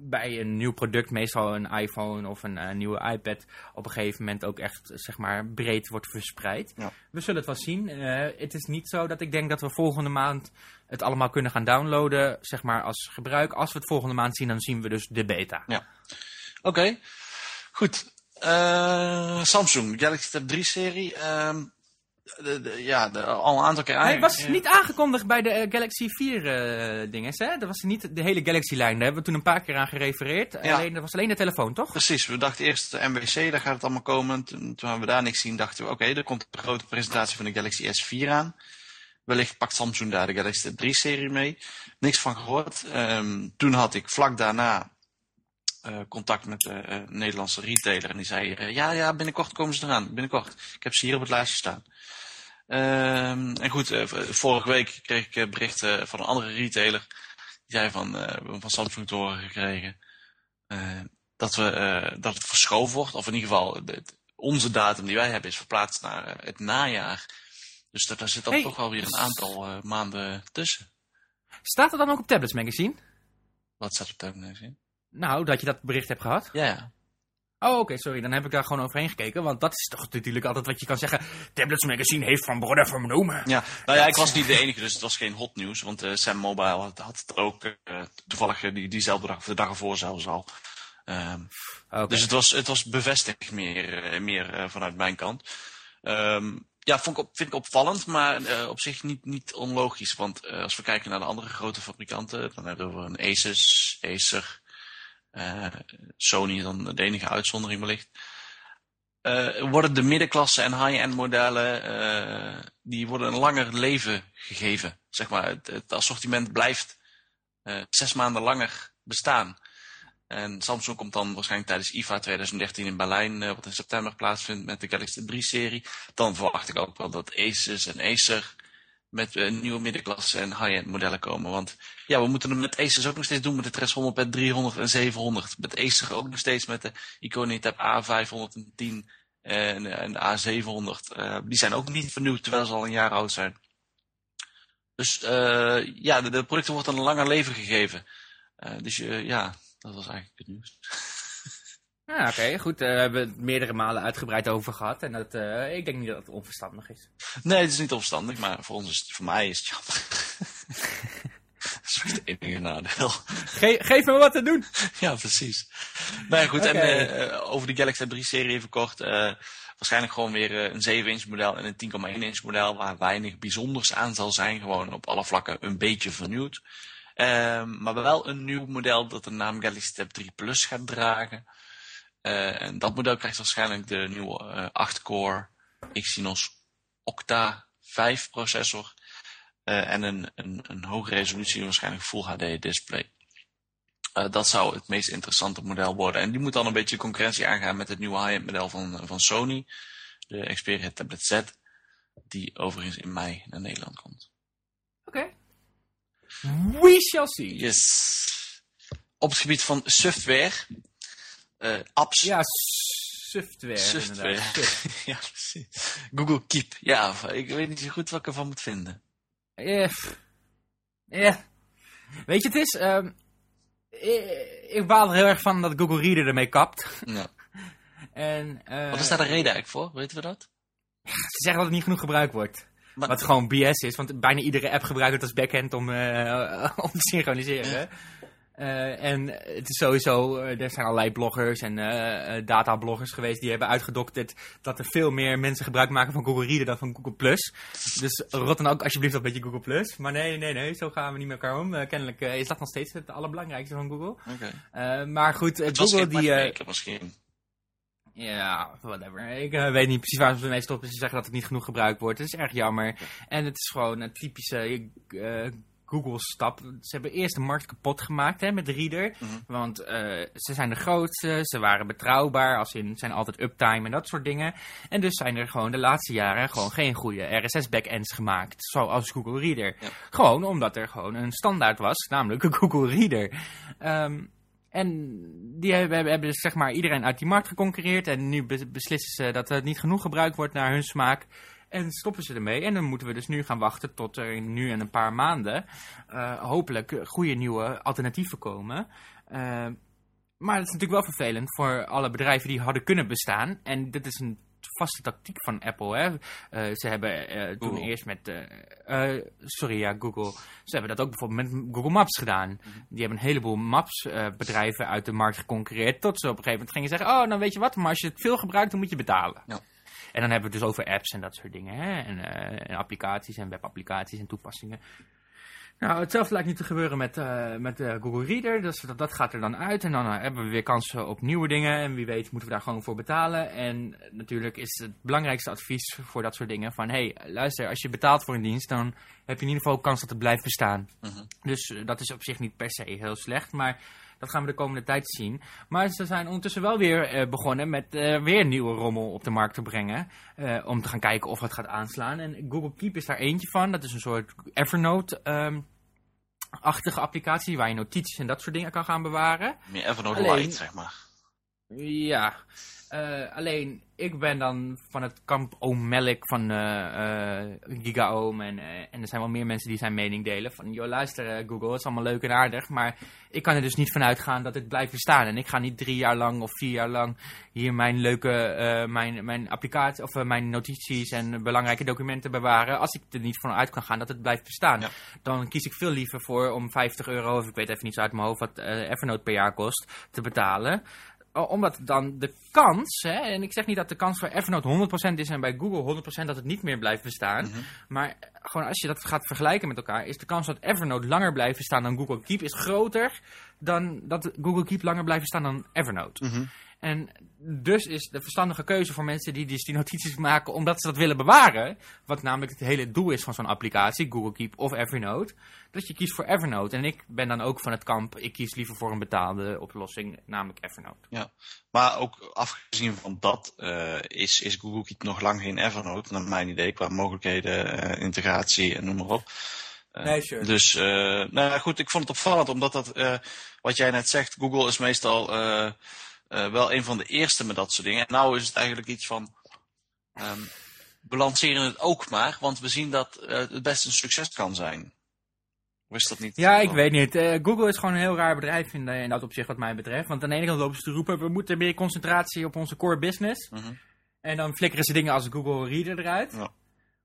bij een nieuw product, meestal een iPhone of een nieuwe iPad, op een gegeven moment ook echt zeg maar breed wordt verspreid. Ja. We zullen het wel zien. het is niet zo dat ik denk dat we volgende maand het allemaal kunnen gaan downloaden, zeg maar als gebruik. Als we het volgende maand zien, dan zien we dus de beta. Ja. Oké, goed. Uh, Samsung, Galaxy Tab 3 serie. De, de, ja, de, al een aantal keer Hij was niet aangekondigd bij de uh, Galaxy 4 uh, dinges, hè? Dat was niet de hele Galaxy-lijn. Daar hebben we toen een paar keer aan gerefereerd. Ja. Alleen, dat was alleen de telefoon, toch? Precies. We dachten eerst de MWC, daar gaat het allemaal komen. Toen, toen we daar niks zien, dachten we, oké, okay, er komt een grote presentatie van de Galaxy S4 aan. Wellicht pakt Samsung daar de Galaxy Tab 3 serie mee. Niks van gehoord. Um, toen had ik vlak daarna uh, contact met de uh, Nederlandse retailer. En die zei, uh, ja, ja, binnenkort komen ze eraan. Binnenkort. Ik heb ze hier op het lijstje staan. Ehm, en goed, vorige week kreeg ik berichten van een andere retailer. Die zei van, van Samsung te horen gekregen. dat, we, dat het verschoven wordt. Of in ieder geval, de, onze datum die wij hebben is verplaatst naar het najaar. Dus daar zit dan hey. toch wel weer een aantal maanden tussen. Staat er dan ook op Tablets Magazine? Wat staat op Tablets Magazine? Nou, dat je dat bericht hebt gehad? Ja, Oh, oké, sorry. Dan heb ik daar gewoon overheen gekeken. Want dat is toch natuurlijk altijd wat je kan zeggen. Tablets Magazine heeft van Brother vernomen. Ja, nou ja, ik was niet de enige, dus het was geen hot nieuws. Want uh, Sam Mobile had, had het ook uh, toevallig uh, die, diezelfde dag, of de dag ervoor zelfs al. Um, okay. Dus het was, het was bevestigd meer, meer vanuit mijn kant. Um, ja, vond ik op, vind ik opvallend, maar op zich niet, niet onlogisch. Want als we kijken naar de andere grote fabrikanten, dan hebben we een Asus, Acer... Uh, Sony dan de enige uitzondering wellicht. Uh, worden de middenklasse en high-end modellen, uh, die worden een langer leven gegeven. Zeg maar, het, assortiment blijft zes maanden langer bestaan. En Samsung komt dan waarschijnlijk tijdens IFA 2013 in Berlijn, wat in september plaatsvindt met de Galaxy 3 serie. Dan verwacht ik ook wel dat Asus en Acer met uh, nieuwe middenklasse en high-end modellen komen. Want ja, we moeten het met Acer ook nog steeds doen met de Threshold met 300 en 700. Met Acer ook nog steeds met de Iconitap A510 en, en de A700. Uh, die zijn ook niet vernieuwd terwijl ze al een jaar oud zijn. Dus ja, de, de, producten worden een langer leven gegeven. dus ja, dat was eigenlijk het nieuws. Ja, oké, goed. Uh, we hebben het meerdere malen uitgebreid over gehad. En dat, uh, ik denk niet dat het onverstandig is. Nee, het is niet onverstandig, maar voor, ons is het, voor mij is het jammer. dat is het enige nadeel. Ge geef me wat te doen. ja, precies. Nou ja, goed. Okay. En uh, over de Galaxy 3-serie even kort. waarschijnlijk gewoon weer eh, een 7-inch model en een 10,1 inch model waar weinig bijzonders aan zal zijn. Gewoon op alle vlakken een beetje vernieuwd. Ehm, maar wel een nieuw model dat de naam Galaxy Tab 3 Plus gaat dragen. Eh, en dat model krijgt waarschijnlijk de nieuwe 8-core Exynos Octa 5 processor. en een, een, een hoge resolutie, waarschijnlijk Full HD display. Uh, dat zou het meest interessante model worden. En die moet dan een beetje concurrentie aangaan met het nieuwe high-end model van, van Sony. De Xperia Tablet Z. Die overigens in mei naar Nederland komt. Oké. Okay. We shall see. Yes. Op het gebied van software. Uh, apps. Ja, software. Software. ja, precies. Google Keep. Ja, ik weet niet zo goed wat ik ervan moet vinden. Ja. Yeah. Weet je, het is... Um, ik baal er heel erg van dat Google Reader ermee kapt. Ja. en, uh, Wat is daar de reden eigenlijk voor? Weten we dat? Ze zeggen dat het niet genoeg gebruikt wordt. Maar, Wat gewoon BS is, want bijna iedere app gebruikt het als backend om, uh, om te synchroniseren. Ja. Uh, en het is sowieso, er zijn allerlei bloggers en uh, databloggers geweest die hebben uitgedokterd dat er veel meer mensen gebruik maken van Google Reader dan van Google Plus. Dus rot dan ook alsjeblieft een beetje Google Plus. Maar nee, nee, nee, zo gaan we niet met elkaar om. kennelijk is dat nog steeds het allerbelangrijkste van Google. Okay. maar goed, het Google die... Misschien. Ja, whatever. Ik weet niet precies waar ze mee stoppen. Ze zeggen dat het niet genoeg gebruikt wordt. Het is erg jammer. En het is gewoon een typische Google-stap. Ze hebben eerst de markt kapot gemaakt hè, met de Reader. Mhm. Want uh, ze zijn de grootste, ze waren betrouwbaar, als in zijn altijd uptime en dat soort dingen. En dus zijn er gewoon de laatste jaren gewoon geen goede RSS-backends gemaakt, zoals Google Reader. Ja. Gewoon omdat er gewoon een standaard was, namelijk een Google Reader. Um, en die hebben, hebben zeg maar iedereen uit die markt geconcureerd. En nu beslissen ze dat het niet genoeg gebruikt wordt naar hun smaak. En stoppen ze ermee. En dan moeten we dus nu gaan wachten tot er nu en een paar maanden uh, hopelijk goede nieuwe alternatieven komen. Uh, maar het is natuurlijk wel vervelend voor alle bedrijven die hadden kunnen bestaan. En dit is een vaste tactiek van Apple. Hè? Uh, ze hebben uh, toen eerst met... Uh, sorry, ja, Google. Ze hebben dat ook bijvoorbeeld met Google Maps gedaan. Mhm. Die hebben een heleboel Maps-bedrijven uit de markt geconcureerd. Tot ze op een gegeven moment gingen zeggen... Oh, dan weet je wat, maar als je het veel gebruikt, dan moet je betalen. Ja. En dan hebben we het dus over apps en dat soort dingen. Hè? En, en applicaties en webapplicaties en toepassingen. Nou, hetzelfde lijkt niet te gebeuren met, uh, met uh, Google Reader. Dus dat, dat gaat er dan uit. En dan hebben we weer kansen op nieuwe dingen. En wie weet moeten we daar gewoon voor betalen. En natuurlijk is het belangrijkste advies voor dat soort dingen van... Hé, hey, luister, als je betaalt voor een dienst, dan heb je in ieder geval kans dat het blijft bestaan. -hmm. Dus dat is op zich niet per se heel slecht. Maar dat gaan we de komende tijd zien. Maar ze zijn ondertussen wel weer uh, begonnen met uh, weer nieuwe rommel op de markt te brengen. Uh, om te gaan kijken of het gaat aanslaan. En Google Keep is daar eentje van. Dat is een soort Evernote-achtige applicatie waar je notities en dat soort dingen kan gaan bewaren. Meer Evernote Alleen, Lite, zeg maar. Ja, alleen ik ben dan van het kamp O'Malley van Giga Ohm. En, en er zijn wel meer mensen die zijn mening delen. Van, joh luister Google, het is allemaal leuk en aardig. Maar ik kan er dus niet van uitgaan dat het blijft bestaan. En ik ga niet drie jaar lang of vier jaar lang hier mijn leuke, uh, mijn, mijn applicatie of uh, mijn notities en belangrijke documenten bewaren. Als ik er niet van uit kan gaan dat het blijft bestaan. Ja. Dan kies ik veel liever voor om 50 euro, of ik weet even niet zo uit mijn hoofd wat uh, Evernote per jaar kost, te betalen omdat dan de kans, hè, en ik zeg niet dat de kans voor Evernote 100% is en bij Google 100% dat het niet meer blijft bestaan. Mm -hmm. Maar gewoon als je dat gaat vergelijken met elkaar, is de kans dat Evernote langer blijft bestaan dan Google Keep is groter dan dat Google Keep langer blijft bestaan dan Evernote. Mm -hmm. En dus is de verstandige keuze voor mensen die dus die notities maken omdat ze dat willen bewaren, wat namelijk het hele doel is van zo'n applicatie, Google Keep of Evernote, dat je kiest voor Evernote. En ik ben dan ook van het kamp, ik kies liever voor een betaalde oplossing, namelijk Evernote. Ja, maar ook afgezien van dat uh, is, is Google Keep nog lang geen Evernote, naar mijn idee, qua mogelijkheden, uh, integratie en noem maar op. Uh, nee, sure. Dus, nou goed, ik vond het opvallend, omdat dat, wat jij net zegt, Google is meestal uh, wel een van de eerste met dat soort dingen. En nou is het eigenlijk iets van. Um, we lanceren het ook maar, want we zien dat uh, het best een succes kan zijn. Is dat niet? Ja, ik weet niet. Uh, Google is gewoon een heel raar bedrijf in, in, dat opzicht, wat mij betreft. Want aan de ene kant lopen ze te roepen: we moeten meer concentratie op onze core business. -hmm. En dan flikkeren ze dingen als Google Reader eruit. Ja.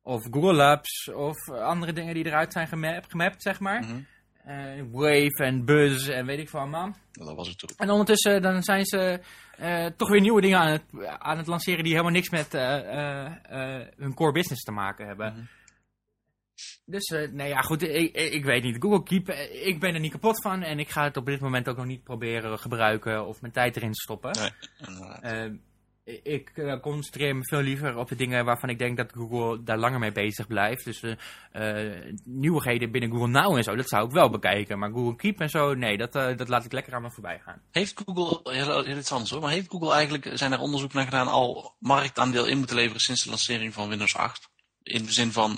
Of Google Labs, of andere dingen die eruit zijn gemapt, gemapt zeg maar. Mm eh, Wave en Buzz en weet ik veel allemaal. Dat was het toch. En ondertussen dan zijn ze eh, toch weer nieuwe dingen aan het, aan het lanceren die helemaal niks met eh, hun core business te maken hebben. Mhm. Dus, nee ja, goed, ik, ik weet niet. Google Keep, ik ben er niet kapot van en ik ga het op dit moment ook nog niet proberen gebruiken of mijn tijd erin stoppen. Nee, ik eh, concentreer me veel liever op de dingen waarvan ik denk dat Google daar langer mee bezig blijft. Dus eh, nieuwigheden binnen Google Now en zo, dat zou ik wel bekijken. Maar Google Keep en zo, nee, dat, dat laat ik lekker aan me voorbij gaan. Heeft Google, heel, heel iets anders hoor, maar heeft Google eigenlijk, zijn er onderzoek naar gedaan, al marktaandeel in moeten leveren sinds de lancering van Windows 8? In de zin van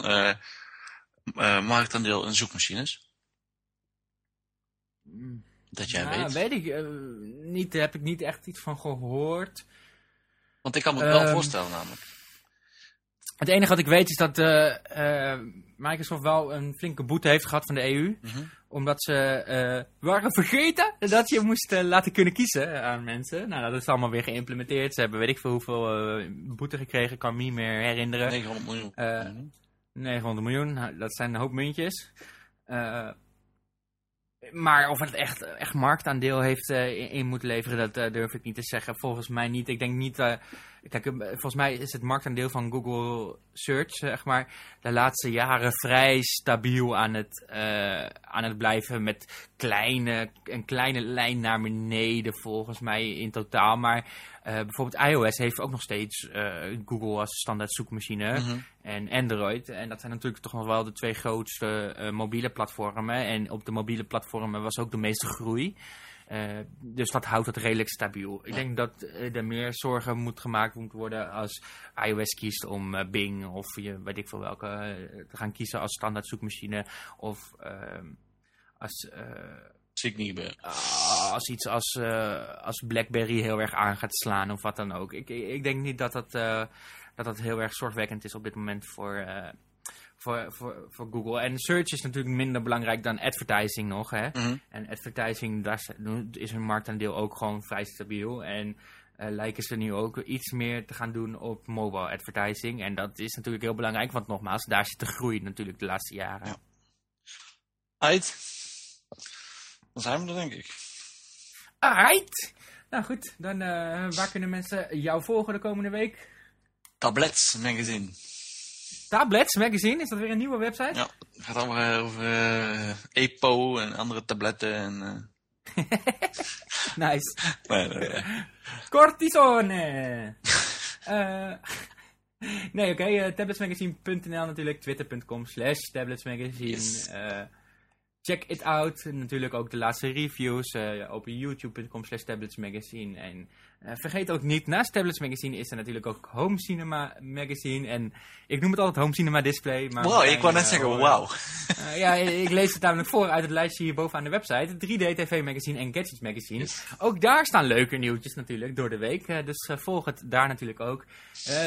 marktaandeel in zoekmachines? Dat jij Ja, weet. weet ik niet, daar heb ik niet echt iets van gehoord. Want ik kan me het wel Ehm, voorstellen namelijk. Het enige wat ik weet is dat eh, eh, Microsoft wel een flinke boete heeft gehad van de EU. Mhm. Omdat ze eh, waren vergeten dat je moest laten kunnen kiezen aan mensen. Nou, dat is allemaal weer geïmplementeerd. Ze hebben weet ik veel hoeveel boete gekregen, ik kan me niet meer herinneren. 900 miljoen. Eh, Mhm. 900 miljoen, nou, dat zijn een hoop muntjes. Maar of het echt, echt marktaandeel heeft eh, in, in moeten leveren, dat eh, durf ik niet te zeggen. Volgens mij niet. Ik denk niet. Kijk, eh, volgens mij is het marktaandeel van Google Search, zeg maar, de laatste jaren vrij stabiel aan het, eh, aan het blijven. Met kleine, een kleine lijn naar beneden, volgens mij in totaal. Maar eh, bijvoorbeeld iOS heeft ook nog steeds Google als standaard zoekmachine Mhm. en Android. En dat zijn natuurlijk toch nog wel de twee grootste mobiele platformen. En op de mobiele platformen was ook de meeste groei. Eh, dus dat houdt het redelijk stabiel. Ik Ja. denk dat eh, er meer zorgen moet gemaakt moet worden als iOS kiest om eh, Bing of je, weet ik veel welke te gaan kiezen als standaard zoekmachine. Of ehm, als, als iets als, als BlackBerry heel erg aan gaat slaan of wat dan ook. Ik, ik, denk niet dat dat, dat dat heel erg zorgwekkend is op dit moment voor, voor, voor, voor Google. En search is natuurlijk minder belangrijk dan advertising nog. Hè? Mhm. En advertising, daar is- hun marktaandeel ook gewoon vrij stabiel. En eh, lijken ze nu ook iets meer te gaan doen op mobile advertising. En dat is natuurlijk heel belangrijk, want nogmaals, daar zit de groei natuurlijk de laatste jaren. Ja. Uit. Dan zijn we er denk ik. Alright! Nou goed, dan eh, waar kunnen mensen jou volgen de komende week? Tablets magazine. Tablets Magazine, is dat weer een nieuwe website? Ja, het gaat allemaal eh, over eh, EPO en andere tabletten. En, eh, Nice. nee, nee, nee. Cortisone! Nee, oké, tabletsmagazine.nl natuurlijk, twitter.com slash tabletsmagazine. Yes. check it out, natuurlijk ook de laatste reviews op youtube.com slash tabletsmagazine. En eh, vergeet ook niet, naast Tablets Magazine is er natuurlijk ook Home Cinema Magazine. En ik noem het altijd Home Cinema Display. Maar Wow, ik wou net eh, zeggen, wauw. Eh, ja, ik lees het namelijk voor uit het lijstje hier bovenaan de website. 3D TV Magazine en Gadgets Magazine. Yes. Ook daar staan leuke nieuwtjes natuurlijk door de week. dus volg het daar natuurlijk ook.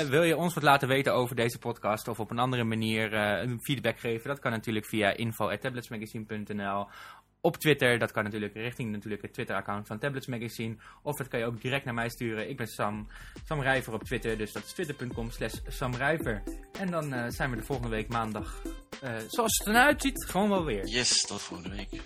Wil je ons wat laten weten over deze podcast of op een andere manier een feedback geven? Dat kan natuurlijk via info.tabletsmagazine.nl. Op Twitter, dat kan natuurlijk richting natuurlijk het Twitter-account van Tablets Magazine. Of dat kan je ook direct naar mij sturen. Ik ben Sam, Sam Rijver op Twitter, dus dat is twitter.com slash Sam Rijver. En dan eh, zijn we de volgende week maandag, eh, zoals het eruit ziet, gewoon wel weer. Yes, tot volgende week.